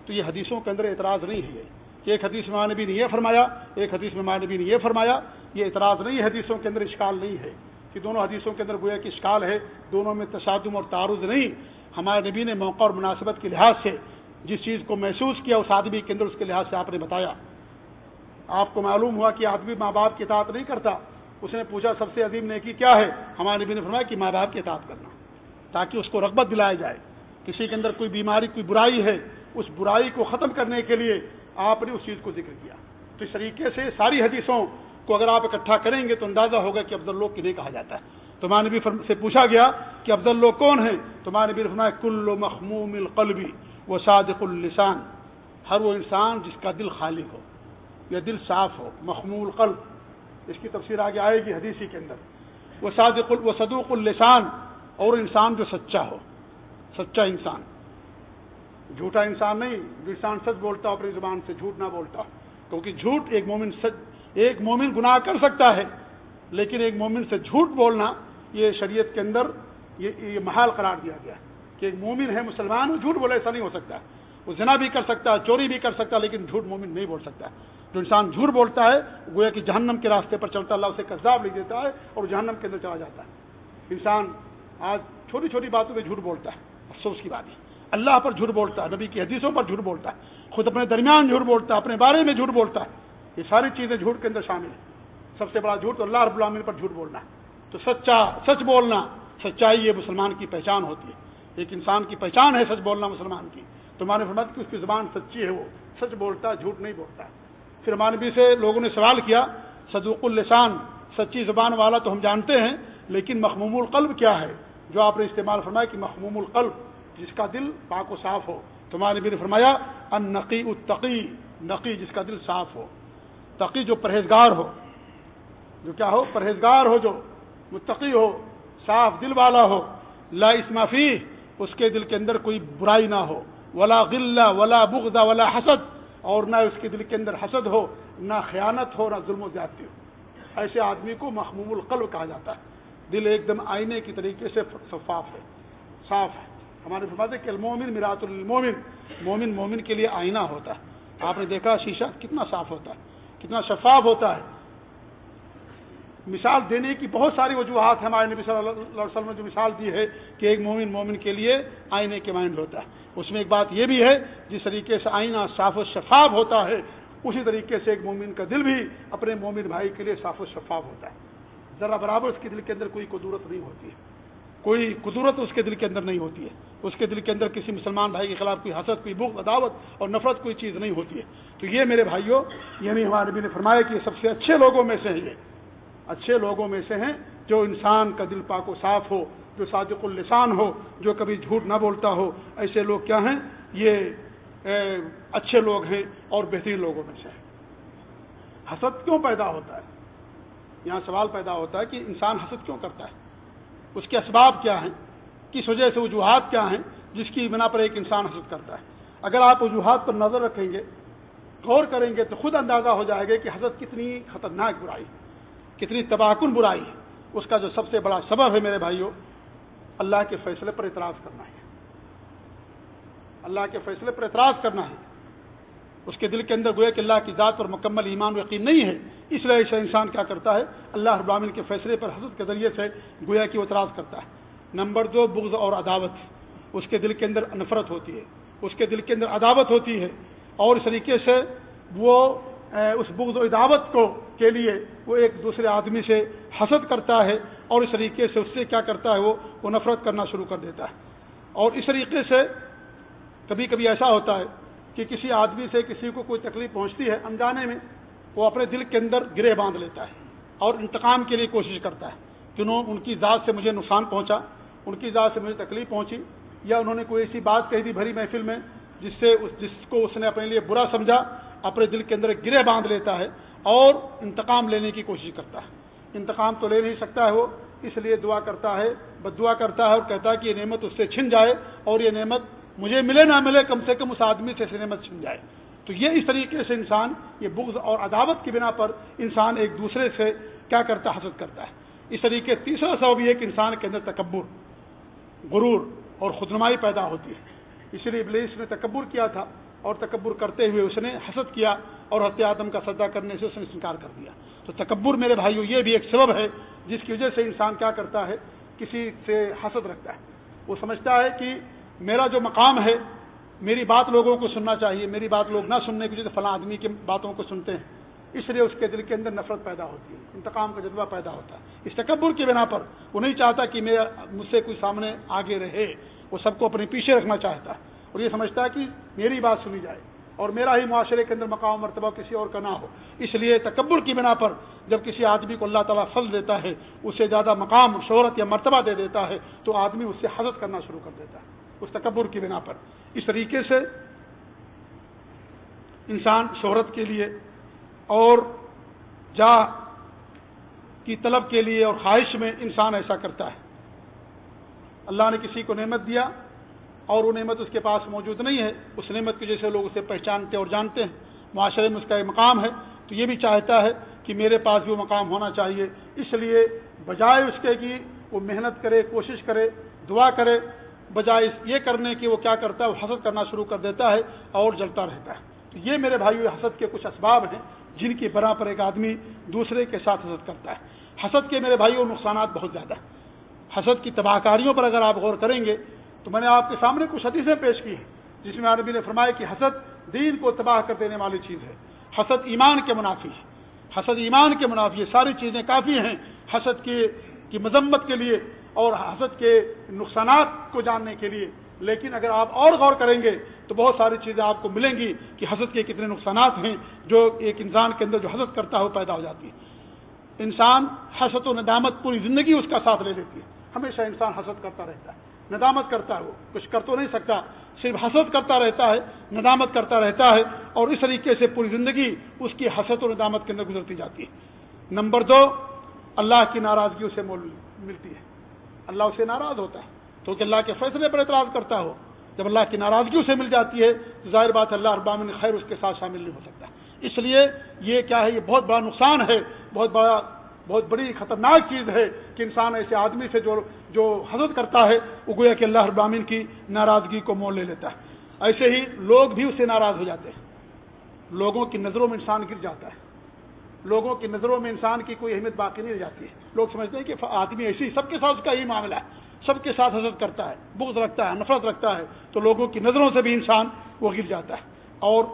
تو یہ حدیثوں کے اندر اعتراض نہیں ہے۔ کہ ایک حدیث میں نبی نے یہ فرمایا، ایک حدیث میں نبی نے یہ فرمایا، یہ اعتراض نہیں حدیثوں کے اندر اشکال نہیں ہے۔ کہ دونوں حدیثوں کے اندر گویا کہ اشکال ہے، دونوں میں تصادم اور تعارض نہیں۔ ہمارے نبی نے موقع اور مناسبت کے لحاظ سے جس چیز کو محسوس کیا، اس آدمی کے اندر اس کے لحاظ سے آپ نے بتایا۔ آپ کو معلوم ہوا کہ آدمی ماں باپ کی اطاعت نہیں کرتا۔ اس نے پوچھا سب سے عظیم نیکی کیا ہے؟ ہمارے نبی نے فرمایا کہ ماں باپ کی اطاعت کرنا، تاکہ اس کو رغبت دلایا جائے۔ کسی کے اندر کوئی بیماری، کوئی برائی ہے، اس برائی کو ختم کرنے کے لیے آپ نے اس چیز کو ذکر کیا۔ تو اس طریقے سے ساری حدیثوں کو اگر آپ اکٹھا کریں گے تو اندازہ ہوگا کہ افضل لوگ کنہیں کہا جاتا ہے۔ تو نبی سے پوچھا گیا کہ افضل لوگ کون ہیں؟ تو نبی فرمایا، کل مخموم القلبی وہ صادق السان ہر وہ انسان جس کا دل خالی ہو یا دل صاف ہو مخمول قلب اس کی تفسیر آگے آئے گی حدیثی کے اندر۔ وہ صادق وہ صدوق السان اور انسان جو سچا ہو، سچا انسان۔ جھوٹا انسان نہیں جو انسان سچ بولتا اپنی زبان سے جھوٹ نہ بولتا کیونکہ جھوٹ ایک مومن سچ ایک مومن گناہ کر سکتا ہے، لیکن ایک مومن سے جھوٹ بولنا یہ شریعت کے اندر یہ یہ محال قرار دیا گیا کہ ایک مومن ہے، مسلمان وہ جھوٹ بولے ایسا نہیں ہو سکتا۔ وہ زنا بھی کر سکتا ہے، چوری بھی کر سکتا ہے، لیکن جھوٹ مومن نہیں بول سکتا۔ جو انسان جھوٹ بولتا ہے، گویا کہ جہنم کے راستے پر چلتا اللہ اسے قذاب لکھ دیتا ہے اور جہنم کے اندر چلا جاتا ہے۔ انسان آج چھوٹی چھوٹی باتوں پہ جھوٹ بولتا ہے، افسوس کی بات ہے اللہ پر جھوٹ بولتا ہے، نبی کی حدیثوں پر جھوٹ بولتا ہے، خود اپنے درمیان جھوٹ بولتا ہے، اپنے بارے میں جھوٹ بولتا ہے۔ یہ ساری چیزیں جھوٹ کے اندر شامل ہیں۔ سب سے بڑا جھوٹ تو اللہ رب العالمین پر جھوٹ بولنا ہے۔ تو سچا، سچ بولنا، سچائی یہ مسلمان کی پہچان ہوتی ہے۔ ایک انسان کی پہچان ہے سچ بولنا مسلمان کی۔ تو فرمت کی اس کی زبان سچی ہے وہ۔ سچ بولتا ہے، جھوٹ نہیں بولتا پھر مانوی سے لوگوں نے سوال کیا، صدوق اللسان، سچی زبان والا تو ہم جانتے ہیں، لیکن مخموم القلب کیا ہے؟ جو آپ نے استعمال فرمایا کہ مخموم القلب، جس کا دل پاک و صاف ہو۔ تمہارے بھی نے فرمایا ان نقی التقی، نقی جس کا دل صاف ہو۔ تقی جو پرہیزگار ہو۔ جو کیا ہو؟ پرہیزگار ہو، جو متقی ہو، صاف دل والا ہو۔ لا اسمافی اس کے دل کے اندر کوئی برائی نہ ہو۔ ولا غلہ، ولا بغضا ولا حسد۔ اور نہ اس کے دل کے اندر حسد ہو، نہ خیانت ہو، نہ ظلم و زیادتی ہو۔ ایسے آدمی کو محموم القلب کہا جاتا ہے۔ دل ایک دم آئینے کی طریقے سے شفاف ہے، صاف ہے۔ ہمارے فرماتے کہ المومن مرات المومن مومن مومن کے لیے آئینہ ہوتا ہے۔ آپ نے دیکھا شیشہ کتنا صاف ہوتا ہے، کتنا شفاف ہوتا ہے۔ مثال دینے کی بہت ساری وجوہات ہمارے نبی صلی اللہ علیہ وسلم نے جو مثال دی ہے کہ ایک مومن مومن کے لیے آئینے کے مائنڈ ہوتا ہے۔ اس میں ایک بات یہ بھی ہے، جس طریقے سے آئینہ صاف و شفاف ہوتا ہے، اسی طریقے سے ایک مومن کا دل بھی اپنے مومن بھائی کے لیے صاف و شفاف ہوتا ہے۔ ذرا برابر اس کے دل کے اندر کوئی قدورت نہیں ہوتی ہے۔ کوئی قدورت اس کے دل کے اندر نہیں ہوتی ہے۔ اس کے دل کے اندر کسی مسلمان بھائی کے خلاف کوئی حسد کوئی بخ عداوت اور نفرت کوئی چیز نہیں ہوتی ہے۔ تو یہ میرے بھائیوں یعنی ہمارے نبی نے فرمایا کہ سب سے اچھے لوگوں میں سے ہیں یہ۔ اچھے لوگوں میں سے ہیں جو انسان کا دل پاک و صاف ہو، جو صادق اللسان ہو، جو کبھی جھوٹ نہ بولتا ہو۔ ایسے لوگ کیا ہیں؟ یہ اچھے لوگ ہیں اور بہترین لوگوں میں سے ہیں۔ حسد کیوں پیدا ہوتا ہے؟ یہاں سوال پیدا ہوتا ہے کہ انسان حسد کیوں کرتا ہے؟ اس کے اسباب کیا ہیں؟ کس وجہ سے وجوہات کیا ہیں؟ جس کی بنا پر ایک انسان حسد کرتا ہے۔ اگر آپ وجوہات پر نظر رکھیں گے، غور کریں گے تو خود اندازہ ہو جائے گا کہ حضرت کتنی خطرناک برائی ہے۔ کتنی تباکن برائی ہے۔ اس کا جو سب سے بڑا سبب ہے میرے بھائیوں اللہ کے فیصلے پر اعتراض کرنا ہے۔ اللہ کے فیصلے پر اعتراض کرنا ہے۔ اس کے دل کے اندر گویا کہ اللہ کی ذات پر مکمل ایمان و یقین نہیں ہے۔ اس لیے ایسا انسان کیا کرتا ہے؟ اللہ ابامل کے فیصلے پر حضرت کے ذریعے سے گویا کی اعتراض کرتا ہے۔ نمبر دو، بغض اور عداوت۔ اس کے دل کے اندر نفرت ہوتی ہے۔ اس کے دل کے اندر عداوت ہوتی ہے۔ اور اس طریقے سے وہ اس بغض و عداوت کو کے لیے وہ ایک دوسرے آدمی سے حسد کرتا ہے اور اس طریقے سے اس سے کیا کرتا ہے وہ؟ وہ نفرت کرنا شروع کر دیتا ہے۔ اور اس طریقے سے کبھی کبھی ایسا ہوتا ہے کہ کسی آدمی سے کسی کو کوئی تکلیف پہنچتی ہے انجانے میں، وہ اپنے دل کے اندر گرے باندھ لیتا ہے اور انتقام کے لیے کوشش کرتا ہے۔ کہ انہوں ان کی ذات سے مجھے نقصان پہنچا، ان کی ذات سے مجھے تکلیف پہنچی، یا انہوں نے کوئی ایسی بات کہی تھی بھری محفل میں جس سے جس کو اس نے اپنے لیے برا سمجھا اپنے دل کے اندر گرے باندھ لیتا ہے اور انتقام لینے کی کوشش کرتا ہے۔ انتقام تو لے نہیں سکتا ہے وہ، اس لیے دعا کرتا ہے، بد دعا کرتا ہے اور کہتا ہے کہ یہ نعمت اس سے چھن جائے اور یہ نعمت مجھے ملے نہ ملے کم سے کم اس آدمی سے نعمت چھن جائے۔ تو یہ اس طریقے سے انسان، یہ بغض اور عداوت کی بنا پر انسان ایک دوسرے سے کیا کرتا، حسد کرتا ہے۔ اس طریقے تیسرا سبب یہ کہ انسان کے اندر تکبر، غرور اور خودنمائی پیدا ہوتی ہے۔ اس لیے ابلیس نے تکبر کیا تھا۔ اور تکبر کرتے ہوئے اس نے حسد کیا اور حت آدم کا سدا کرنے سے اس نے انکار کر دیا۔ تو تکبر میرے بھائیوں یہ بھی ایک سبب ہے جس کی وجہ سے انسان کیا کرتا ہے، کسی سے حسد رکھتا ہے۔ وہ سمجھتا ہے کہ میرا جو مقام ہے، میری بات لوگوں کو سننا چاہیے، میری بات لوگ نہ سننے کی وجہ سے فلاں آدمی کی باتوں کو سنتے ہیں۔ اس لیے اس کے دل کے اندر نفرت پیدا ہوتی ہے، انتقام کا جذبہ پیدا ہوتا ہے۔ اس تکبر کی بنا پر وہ نہیں چاہتا کہ میرا، مجھ سے کوئی سامنے آگے رہے، وہ سب کو اپنے پیچھے رکھنا چاہتا ہے۔ اور یہ سمجھتا ہے کہ میری بات سنی جائے اور میرا ہی معاشرے کے اندر مقام مرتبہ کسی اور کا نہ ہو۔ اس لیے تکبر کی بنا پر جب کسی آدمی کو اللہ تعالیٰ فضل دیتا ہے، اسے زیادہ مقام، شہرت یا مرتبہ دے دیتا ہے، تو آدمی اس سے حضرت کرنا شروع کر دیتا ہے۔ اس تکبر کی بنا پر۔ اس طریقے سے انسان شہرت کے لیے اور جا کی طلب کے لیے اور خواہش میں انسان ایسا کرتا ہے۔ اللہ نے کسی کو نعمت دیا اور وہ نعمت اس کے پاس موجود نہیں ہے۔ اس نعمت کی جیسے لوگ اسے پہچانتے اور جانتے ہیں۔ معاشرے میں اس کا ایک مقام ہے۔ تو یہ بھی چاہتا ہے کہ میرے پاس بھی وہ مقام ہونا چاہیے۔ اس لیے بجائے اس کے کہ وہ محنت کرے، کوشش کرے، دعا کرے، بجائے یہ کرنے کی وہ کیا کرتا ہے، وہ حسد کرنا شروع کر دیتا ہے اور جلتا رہتا ہے۔ تو یہ میرے بھائی حسد کے کچھ اسباب ہیں جن کی بنا پر ایک آدمی دوسرے کے ساتھ حسد کرتا ہے۔ حسد کے میرے بھائی اور نقصانات بہت زیادہ ہیں۔ حسد کی تباہ کاریوں پر اگر آپ غور کریں گے تو میں نے آپ کے سامنے کچھ حدیثیں پیش کی ہیں، جس میں عربی نے فرمایا کہ حسد دین کو تباہ کر دینے والی چیز ہے۔ حسد ایمان کے منافی ہے۔ حسد ایمان کے منافی ہے۔ ساری چیزیں کافی ہیں حسد کی کی مذمت کے لیے اور حسد کے نقصانات کو جاننے کے لیے۔ لیکن اگر آپ اور غور کریں گے تو بہت ساری چیزیں آپ کو ملیں گی کہ حسد کے کتنے نقصانات ہیں جو ایک انسان کے اندر جو حسد کرتا ہے وہ پیدا ہو جاتی ہے۔ انسان حسد و ندامت پوری زندگی اس کا ساتھ لے لیتی ہے۔ ہمیشہ انسان حسد کرتا رہتا ہے۔ ندامت کرتا ہے وہ۔ کچھ کر تو نہیں سکتا، صرف حسد کرتا رہتا ہے، ندامت کرتا رہتا ہے، اور اس طریقے سے پوری زندگی اس کی حسد و ندامت کے اندر گزرتی جاتی ہے۔ نمبر دو، اللہ کی ناراضگی اسے ملتی ہے۔ اللہ اسے ناراض ہوتا ہے تو کہ اللہ کے فیصلے پر اعتراض کرتا ہو۔ جب اللہ کی ناراضگی اسے مل جاتی ہے تو ظاہر بات اللہ اربام خیر اس کے ساتھ شامل نہیں ہو سکتا۔ اس لیے یہ کیا ہے، یہ بہت بڑا نقصان ہے، بہت بڑا بہت بڑی خطرناک چیز ہے کہ انسان ایسے آدمی سے جو جو حضرت کرتا ہے، وہ گویا کہ اللہ ابامین کی ناراضگی کو مول لے لیتا ہے۔ ایسے ہی لوگ بھی اسے ناراض ہو جاتے ہیں۔ لوگوں کی نظروں میں انسان گر جاتا ہے۔ لوگوں کی نظروں میں انسان کی کوئی اہمیت باقی نہیں رہ جاتی ہے۔ لوگ سمجھتے ہیں کہ آدمی ایسی سب کے ساتھ اس کا یہی معاملہ ہے۔ سب کے ساتھ حضرت کرتا ہے، بغض رکھتا ہے، نفرت رکھتا ہے، تو لوگوں کی نظروں سے بھی انسان وہ گر جاتا ہے۔ اور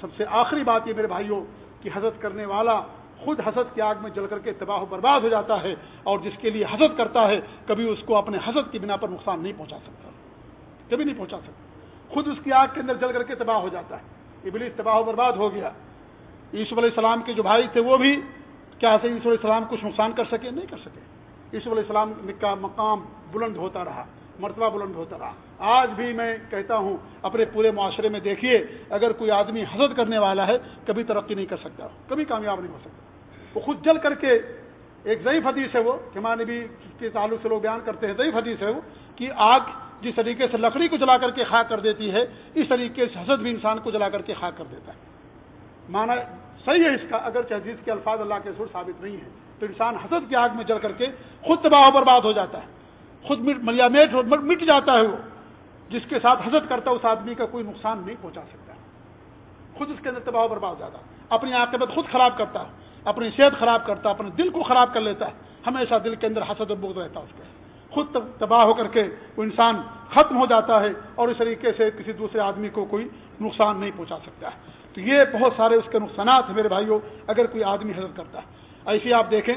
سب سے آخری بات یہ میرے بھائیوں، کہ حضرت کرنے والا خود حسد کی آگ میں جل کر کے تباہ و برباد ہو جاتا ہے اور جس کے لیے حسد کرتا ہے، کبھی اس کو اپنے حسد کی بنا پر نقصان نہیں پہنچا سکتا۔ کبھی نہیں پہنچا سکتا۔ خود اس کی آگ کے اندر جل کر کے تباہ ہو جاتا ہے۔ ابلیس تباہ و برباد ہو گیا۔ یوسف علیہ السلام کے جو بھائی تھے، وہ بھی کیا یوسف علیہ السلام کچھ نقصان کر سکے؟ نہیں کر سکے۔ یوسف علیہ السلام کا مقام بلند ہوتا رہا، مرتبہ بلند ہوتا رہا۔ آج بھی میں کہتا ہوں، اپنے پورے معاشرے میں دیکھیے، اگر کوئی آدمی حضرت کرنے والا ہے، کبھی ترقی نہیں کر سکتا، کبھی کامیاب نہیں ہو سکتا۔ وہ خود جل کر کے ایک ضعیف حدیث ہے وہ، کہ نبی کے تعلق سے لوگ بیان کرتے ہیں، ضعیف حدیث ہے وہ، کہ آگ جس طریقے سے لکڑی کو جلا کر کے خاک کر دیتی ہے، اس طریقے سے حسد بھی انسان کو جلا کر کے خاک کر دیتا ہے۔ مانا صحیح ہے اس کا اگر حدیث کے الفاظ اللہ کے سر ثابت نہیں ہے تو انسان حسد کی آگ میں جل کر کے خود تباہ و برباد ہو جاتا ہے۔ خود ملیا میٹ مٹ جاتا ہے وہ، جس کے ساتھ حسد کرتا ہے، اس آدمی کا کوئی نقصان نہیں پہنچا سکتا۔ خود اس کے اندر تباہ و برباد ہو جاتا ہے۔ اپنی عاقبت خود خراب کرتا ہے۔ اپنی صحت خراب کرتا ہے اپنے دل کو خراب کر لیتا ہے۔ ہمیشہ دل کے اندر حسد و بغض رہتا ہے اس کے۔ خود تباہ ہو کر کے وہ انسان ختم ہو جاتا ہے اور اس طریقے سے کسی دوسرے آدمی کو کوئی نقصان نہیں پہنچا سکتا ہے۔ تو یہ بہت سارے اس کے نقصانات ہیں میرے بھائیوں، اگر کوئی آدمی حضرت کرتا ہے۔ ایسے آپ دیکھیں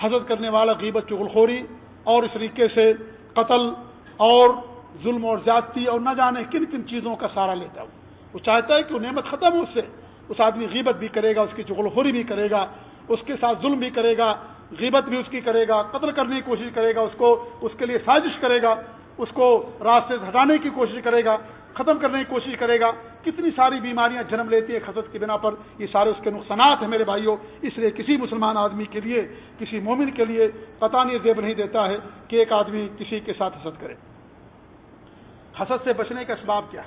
حضرت کرنے والا غیبت چغلخوری اور اس طریقے سے قتل اور ظلم اور زیادتی اور نہ جانے کن کن چیزوں کا سہارا لیتا ہے۔ وہ چاہتا ہے کہ وہ نعمت ختم ہو اس سے۔ اس آدمی غیبت بھی کرے گا، اس کی چغلخوری بھی کرے گا۔ اس کے ساتھ ظلم بھی کرے گا، غیبت بھی اس کی کرے گا، قتل کرنے کی کوشش کرے گا، اس کو، اس کے لیے سازش کرے گا، اس کو راستے سے ہٹانے کی کوشش کرے گا، ختم کرنے کی کوشش کرے گا۔ کتنی ساری بیماریاں جنم لیتی ہیں خطرت کی بنا پر، یہ سارے اس کے نقصانات ہیں میرے بھائیوں۔ اس لیے کسی مسلمان آدمی کے لیے، کسی مومن کے لیے قطانی زیب نہیں دیتا ہے کہ ایک آدمی کسی کے ساتھ حسد کرے۔ حسد سے بچنے کا اسباب کیا؟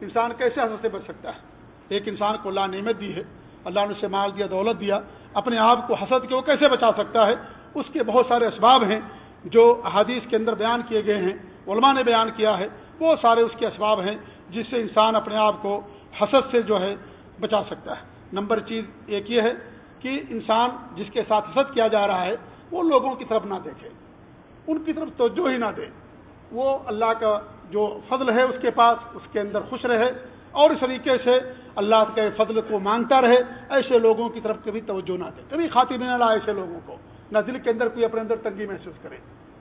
انسان کیسے حسد سے بچ سکتا ہے؟ ایک انسان کو اللہ نعمت دی ہے، اللہ نے اسے مال دیا، دولت دیا اپنے آپ کو حسد کے وہ کیسے بچا سکتا ہے، اس کے بہت سارے اسباب ہیں جو احادیث کے اندر بیان کیے گئے ہیں، علماء نے بیان کیا ہے وہ سارے اس کے اسباب ہیں جس سے انسان اپنے آپ کو حسد سے جو ہے بچا سکتا ہے۔ نمبر چیز ایک یہ ہے کہ انسان جس کے ساتھ حسد کیا جا رہا ہے، وہ لوگوں کی طرف نہ دیکھے، ان کی طرف توجہ ہی نہ دے۔ وہ اللہ کا جو فضل ہے اس کے پاس، اس کے اندر خوش رہے اور اس طریقے سے اللہ کے فضل کو مانگتا رہے، ایسے لوگوں کی طرف کبھی توجہ نہ دے، کبھی خاطر نہ لائے ایسے لوگوں کو۔ نہ دل کے اندر کوئی اپنے اندر تنگی محسوس کرے۔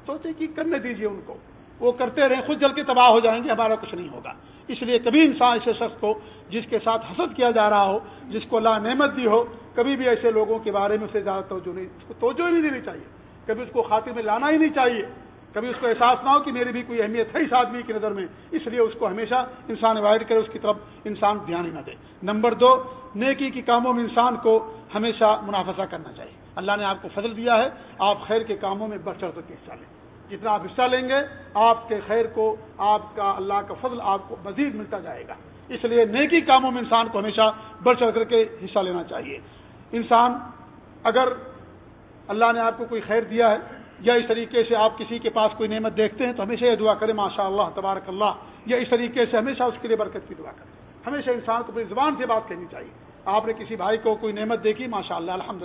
سوچے کہ کرنے دیجیے ان کو۔ وہ کرتے رہیں، خود جل کے تباہ ہو جائیں گے، ہمارا کچھ نہیں ہوگا۔ اس لیے کبھی انسان ایسے شخص کو جس کے ساتھ حسد کیا جا رہا ہو، جس کو اللہ نعمت دی ہو، کبھی بھی ایسے لوگوں کے بارے میں اسے زیادہ توجہ نہیں، اس کو توجہ ہی نہیں دینی چاہیے۔ کبھی اس کو خاطر میں لانا ہی نہیں چاہیے۔ کبھی اس کو احساس نہ ہو کہ میری بھی کوئی اہمیت ہے اس آدمی کی نظر میں۔ اس لیے اس کو ہمیشہ انسان اوائڈ کرے، اس کی طرف انسان دھیان ہی نہ دے۔ نمبر دو، نیکی کی کاموں میں انسان کو ہمیشہ منافع کرنا چاہیے۔ اللہ نے آپ کو فضل دیا ہے، آپ خیر کے کاموں میں بڑھ چڑھ کر کے حصہ لیں۔ جتنا آپ حصہ لیں گے، آپ کے خیر کو، آپ کا اللہ کا فضل آپ کو مزید ملتا جائے گا۔ اس لیے نیکی کاموں میں انسان کو ہمیشہ بڑھ چڑھ کر کے حصہ لینا چاہیے۔ انسان اگر اللہ نے آپ کو کوئی خیر دیا ہے یا اس طریقے سے آپ کسی کے پاس کوئی نعمت دیکھتے ہیں تو ہمیشہ یہ دعا کریں ماشاء اللہ تبارک اللہ۔ یا اس طریقے سے ہمیشہ اس کے لیے برکت کی دعا کریں۔ ہمیشہ انسان کو اپنی زبان سے بات کہنی چاہیے۔ آپ نے کسی بھائی کو کوئی نعمت دیکھی؟ ماشاء اللہ الحمد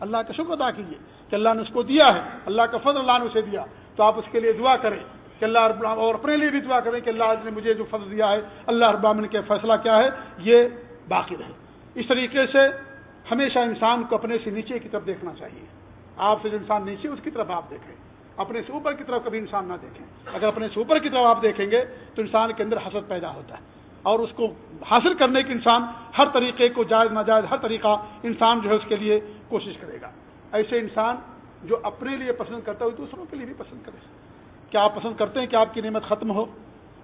اللہ کا شکر ادا کیجیے کہ اللہ نے اس کو دیا ہے۔ اللہ کا فضل اللہ نے اسے دیا۔ تو آپ اس کے لیے دعا کریں کہ اللہ اور اپنے لیے بھی دعا کریں کہ اللہ نے مجھے جو فضل دیا ہے، اللہ ابامن کے فیصلہ کیا ہے، یہ باقی رہے۔ اس طریقے سے ہمیشہ انسان کو اپنے سے نیچے کی طرف دیکھنا چاہیے۔ آپ سے جو انسان نیچے اس کی طرف آپ دیکھیں۔ اپنے سے اوپر کی طرف کبھی انسان نہ دیکھیں۔ اگر اپنے سے اوپر کی طرف آپ دیکھیں گے، تو انسان کے اندر حسد پیدا ہوتا ہے۔ اور اس کو حاصل کرنے کے انسان ہر طریقے کو جائز، ناجائز، ہر طریقہ انسان جو ہے اس کے لیے کوشش کرے گا۔ ایسے انسان جو اپنے لیے پسند کرتا ہے دوسروں کے لیے بھی پسند کرے۔ کیا آپ پسند کرتے ہیں کہ آپ کی نعمت ختم ہو؟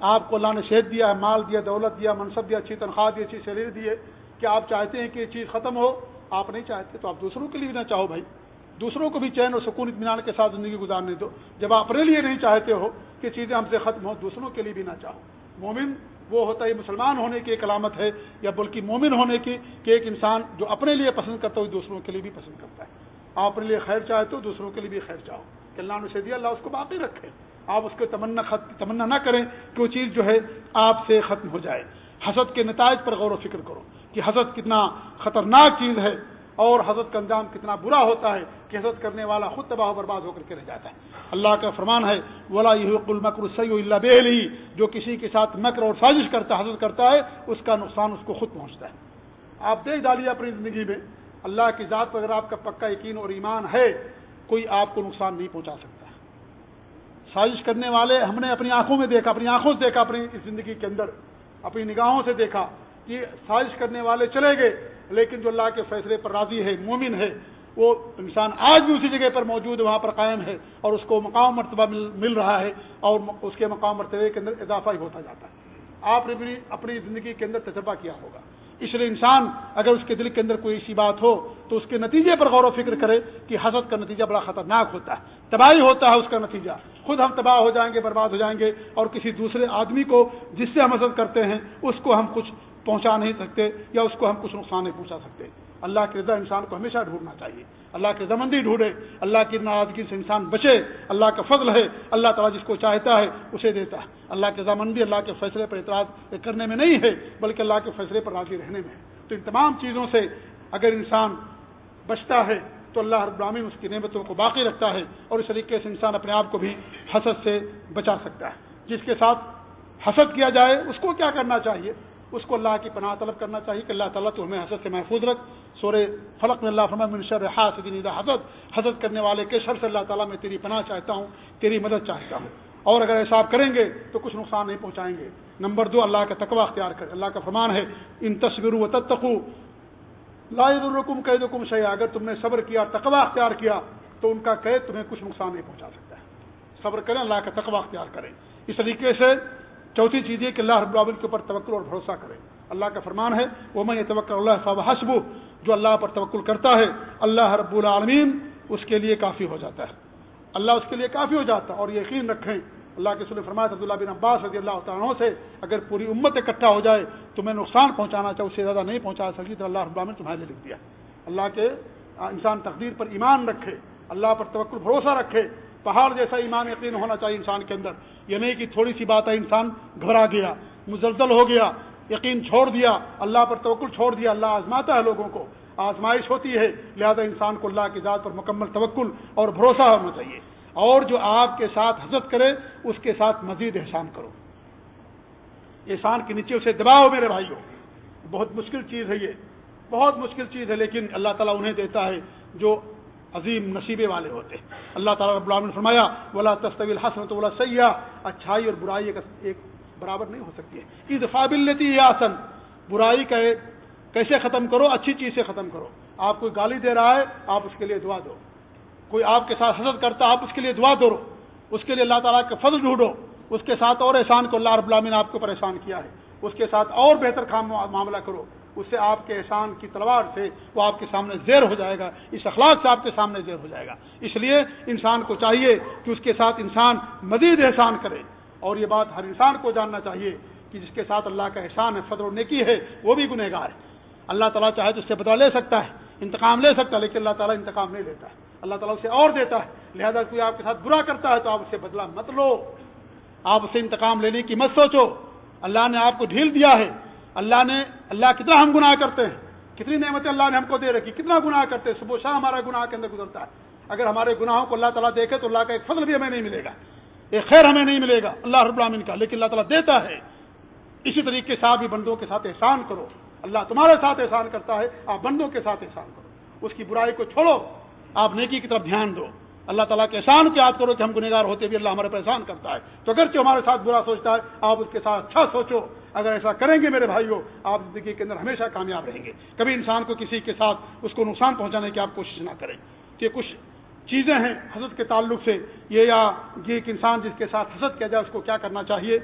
آپ کو اللہ نے صحت دیا ہے، مال دیا، دولت دیا، منصب دیا، اچھی تنخواہ دی، اچھی سیلری دیے کیا آپ چاہتے ہیں کہ یہ چیز ختم ہو؟ آپ نہیں چاہتے، تو آپ دوسروں کے لیے بھی نہ چاہو بھائی۔ دوسروں کو بھی چین اور سکون اطمینان کے ساتھ زندگی گزارنے دو۔ جب آپ اپنے لیے نہیں چاہتے ہو کہ چیزیں ہم سے ختم ہو دوسروں کے لیے بھی نہ چاہو۔ مومن وہ ہوتا ہے مسلمان ہونے کی ایک علامت ہے، یا بلکہ مومن ہونے کی کہ ایک انسان جو اپنے لیے پسند کرتا ہے دوسروں کے لیے بھی پسند کرتا ہے۔ آپ اپنے لیے خیر چاہتے ہو، دوسروں کے لیے بھی خیر چاہو۔ کہ اللہ نے دیا اللہ اس کو باقی رکھے۔ آپ اس کو تمنا تمنا نہ کریں کہ وہ چیز جو ہے آپ سے ختم ہو جائے۔ حسد کے نتائج پر غور و فکر کرو کہ حسد کتنا خطرناک چیز ہے۔ اور حضرت کا انجام کتنا برا ہوتا ہے کہ حضرت کرنے والا خود تباہ و برباد ہو کر کے رہ جاتا ہے۔ اللہ کا فرمان ہے، ولا مکر سی اللہ بہلی جو کسی کے ساتھ مکر اور سازش کرتا، حضرت کرتا ہے، اس کا نقصان اس کو خود پہنچتا ہے۔ آپ دیکھ ڈالیے اپنی زندگی میں، اللہ کی ذات پر اگر آپ کا پکا یقین اور ایمان ہے، کوئی آپ کو نقصان نہیں پہنچا سکتا۔ سازش کرنے والے ہم نے اپنی آنکھوں میں دیکھا، اپنی آنکھوں سے دیکھا، اپنی زندگی کے اندر، اپنی نگاہوں سے دیکھا کہ سازش کرنے والے چلے گئے۔ لیکن جو اللہ کے فیصلے پر راضی ہے، مومن ہے، وہ انسان آج بھی اسی جگہ پر موجود وہاں پر قائم ہے اور اس کو مقام مرتبہ مل رہا ہے اور اس کے مقام مرتبے کے اندر اضافہ ہی ہوتا جاتا ہے۔ آپ نے بھی اپنی زندگی کے اندر تجربہ کیا ہوگا۔ اس لیے انسان اگر اس کے دل کے اندر کوئی ایسی بات ہو تو اس کے نتیجے پر غور و فکر کرے کہ حضرت کا نتیجہ بڑا خطرناک ہوتا ہے۔ تباہی ہوتا ہے اس کا نتیجہ۔ خود ہم تباہ ہو جائیں گے، برباد ہو جائیں گے اور کسی دوسرے آدمی کو جس سے ہم حضرت کرتے ہیں، اس کو ہم کچھ پہنچا نہیں سکتے یا اس کو ہم کچھ نقصان نہیں پہنچا سکتے۔ اللہ کی رضا انسان کو ہمیشہ ڈھونڈنا چاہیے۔ اللہ کی رضامندی ڈھونڈے۔ اللہ کی ناراضگی سے انسان بچے۔ اللہ کا فضل ہے۔ اللہ تعالیٰ جس کو چاہتا ہے، اسے دیتا ہے۔ اللہ کی رضامندی اللہ کے فیصلے پر اعتراض کرنے میں نہیں ہے، بلکہ اللہ کے فیصلے پر راضی رہنے میں تو ان تمام چیزوں سے اگر انسان بچتا ہے، تو اللہ رب العالمین اس کی نعمتوں کو باقی رکھتا ہے اور اس طریقے سے انسان اپنے آپ کو بھی حسد سے بچا سکتا ہے۔ جس کے ساتھ حسد کیا جائے، اس کو کیا کرنا چاہیے؟ اس کو اللہ کی پناہ طلب کرنا چاہیے کہ اللہ تعالیٰ تو ہمیں حضرت سے محفوظ رکھ۔ سورے فلق میں اللہ فرما منشر حاصد حضرت حضرت کرنے والے کے شر سے اللہ تعالیٰ میں تیری پناہ چاہتا ہوں، تیری مدد چاہتا ہوں۔ اور اگر ایسا آپ کریں گے تو کچھ نقصان نہیں پہنچائیں گے۔ نمبر دو، اللہ کا تقوی اختیار کر۔ اللہ کا فرمان ہے، ان تصویر و تتقو لا الرکم قید کم اگر تم نے صبر کیا تقوی اختیار کیا تو ان کا قید تمہیں کچھ نقصان نہیں پہنچا سکتا۔ ہے صبر کریں، اللہ کا تقوی اختیار کریں۔ اس طریقے سے چوتھی چیز یہ کہ اللہ رب العالمین کے اوپر توکل اور بھروسہ کرے۔ اللہ کا فرمان ہے وہ میں توقع اللہ صاحب حسب جو اللہ پر توکل کرتا ہے، اللہ رب العالمین اس کے لیے کافی ہو جاتا ہے۔ اللہ اس کے لیے کافی ہو جاتا ہے اور یقین رکھیں۔ اللہ کے سل فرمایا عبداللہ بن عباس رضی اللہ تعالیٰ سے، اگر پوری امت اکٹھا ہو جائے تو میں نقصان پہنچانا چاہوں، اس سے زیادہ نہیں پہنچا سکی تو اللہ رب العالمین تمہارے لیے لکھ دیا۔ اللہ کے انسان تقدیر پر ایمان رکھے، اللہ پر توکل بھروسہ رکھے۔ پہاڑ جیسا ایمان یقین ہونا چاہیے انسان کے اندر۔ یہ نہیں کہ تھوڑی سی بات ہے، انسان گھبرا گیا، مزلزل ہو گیا، یقین چھوڑ دیا، اللہ پر توکل چھوڑ دیا، اللہ آزماتا ہے لوگوں کو۔ آزمائش ہوتی ہے، لہذا انسان کو اللہ کی ذات پر مکمل توکل اور بھروسہ ہونا چاہیے۔ اور جو آپ کے ساتھ حضرت کرے، اس کے ساتھ مزید احسان کرو۔ احسان کے نیچے اسے دباؤ، میرے بھائی بہت مشکل چیز ہے یہ۔ بہت مشکل چیز ہے، لیکن اللہ تعالیٰ انہیں دیتا ہے جو عظیم نصیبے والے ہوتے ہیں۔ اللہ تعالیٰ رب العالمین نے فرمایا بولا تصویل حسنت بولا سیاح اچھائی اور برائی ایک برابر نہیں ہو سکتی ہے۔ عید فابل لیتی ہے آسن برائی کا کیسے ختم کرو؟ اچھی چیز سے ختم کرو۔ آپ کوئی گالی دے رہا ہے، آپ اس کے لیے دعا دو۔ کوئی آپ کے ساتھ حسد کرتا آپ اس کے لیے دعا دو۔ اس کے لیے اللہ تعالیٰ کا فضل ڈھونڈو۔ اس کے ساتھ اور احسان کو اللہ رب العالمین نے آپ کو پریشان کیا ہے۔ اس کے ساتھ اور بہتر کام معاملہ کرو۔ اس سے آپ کے احسان کی تلوار سے وہ آپ کے سامنے زیر ہو جائے گا، اس اخلاق سے آپ کے سامنے زیر ہو جائے گا۔ اس لیے انسان کو چاہیے کہ اس کے ساتھ انسان مزید احسان کرے۔ اور یہ بات ہر انسان کو جاننا چاہیے کہ جس کے ساتھ اللہ کا احسان ہے فضر و نیکی ہے، وہ بھی گنہ گار ہے۔ اللہ تعالیٰ چاہے تو اس سے بدلا لے سکتا ہے، انتقام لے سکتا ہے، لیکن اللہ تعالیٰ انتقام نہیں لیتا ہے۔ اللہ تعالیٰ اسے اور دیتا ہے۔ لہذا کوئی آپ کے ساتھ برا کرتا ہے تو آپ اسے بدلا مت لو۔ آپ اسے انتقام لینے کی مت سوچو۔ اللہ نے آپ کو ڈھیل دیا ہے۔ اللہ نے اللہ کتنا ہم گناہ کرتے ہیں، کتنی نعمتیں اللہ نے ہم کو دے رکھی، کتنا گناہ کرتے ہیں۔ صبح شاہ ہمارا گناہ کے اندر گزرتا ہے۔ اگر ہمارے گناہوں کو اللہ تعالیٰ دیکھے تو اللہ کا ایک فضل بھی ہمیں نہیں ملے گا۔ ایک خیر ہمیں نہیں ملے گا۔ اللہ رب العالمین کا، لیکن اللہ تعالیٰ دیتا ہے۔ اسی طریقے سے آپ بھی بندوں کے ساتھ احسان کرو۔ اللہ تمہارے ساتھ احسان کرتا ہے، آپ بندوں کے ساتھ احسان کرو۔ اس کی برائی کو چھوڑو۔ آپ نیکی کی طرف دھیان دو۔ اللہ تعالیٰ کے احسان کی یاد کرو کہ ہم گنگار ہوتے بھی اللہ ہمارے پہ احسان کرتا ہے۔ تو اگرچہ ہمارے ساتھ برا سوچتا ہے، آپ اس کے ساتھ اچھا سوچو۔ اگر ایسا کریں گے میرے بھائیوں آپ زندگی کے اندر ہمیشہ کامیاب رہیں گے۔ کبھی انسان کو کسی کے ساتھ اس کو نقصان پہنچانے کی آپ کوشش نہ کریں۔ کہ کچھ چیزیں ہیں حضرت کے تعلق سے۔ یہ یا یہ ایک انسان جس کے ساتھ حسد کیا جائے، اس کو کیا کرنا چاہیے؟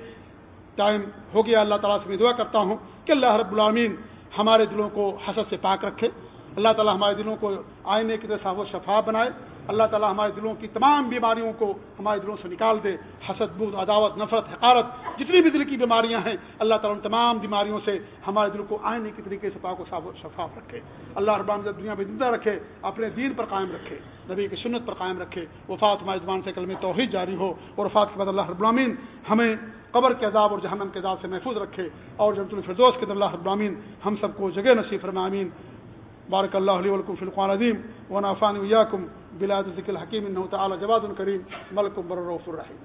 ٹائم ہو گیا، اللہ تعالیٰ سے میں دعا کرتا ہوں کہ اللہ رب العامین ہمارے دلوں کو حسد سے پاک رکھے۔ اللہ تعالیٰ ہمارے دلوں کو آئینے کی طرح و شفا بنائے۔ اللہ تعالیٰ ہمارے دلوں کی تمام بیماریوں کو ہمارے دلوں سے نکال دے، حسد بود عداوت، نفرت، حقارت، جتنی بھی دل کی بیماریاں ہیں، اللہ تعالیٰ ان تمام بیماریوں سے ہمارے دل کو آئینے کی طریقے سے پاک و صاف و شفاف رکھے۔ اللہ ربان دنیا میں زندہ رکھے، اپنے دین پر قائم رکھے، نبی کی سنت پر قائم رکھے، وفات ہمارے زبان سے کل میں توحید جاری ہو اور وفات کے بعد اللہ ابرامین ہمیں قبر کے عذاب اور جہنم کے عذاب سے محفوظ رکھے اور جب الفردوس کے اللہ ابرامین ہم سب کو جگہ نصیب فرمامین بارک اللہ علیہ ولکم فلقان عظیم و نافان ویاکم بلاد ذکل حکیم تعالی جواد کریم ملکم برروف الرحیم